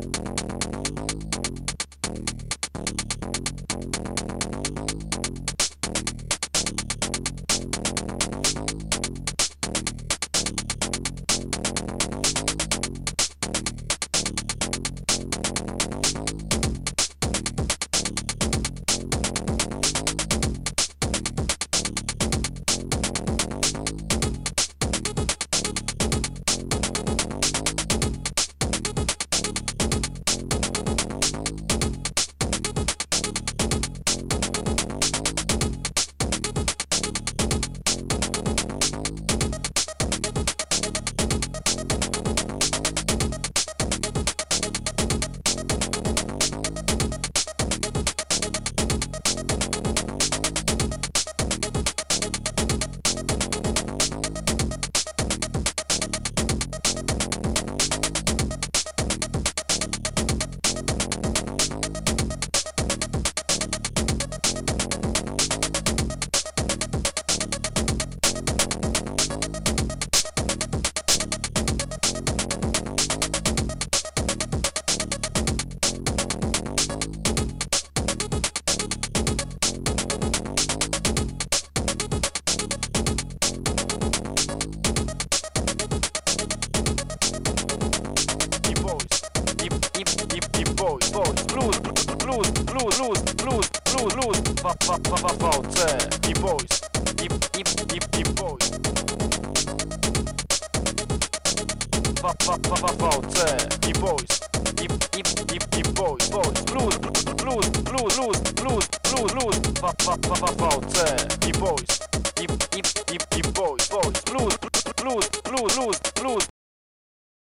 Thank you. Blues, pa, pa, pa, pa, pa, C, i boys, i, i, i, i boys, pa, pa, pa, pa, C, i boys, i, i, i, i boys, boys, blues, blues, blues, blues, blues, blues, pa, pa, pa, pa, pa, C, i boys, i, i, i, i boys, boys,